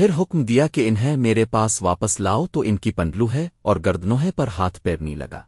پھر حکم دیا کہ انہیں میرے پاس واپس لاؤ تو ان کی پنڈلو ہے اور گردنوہے پر ہاتھ پیرنی لگا۔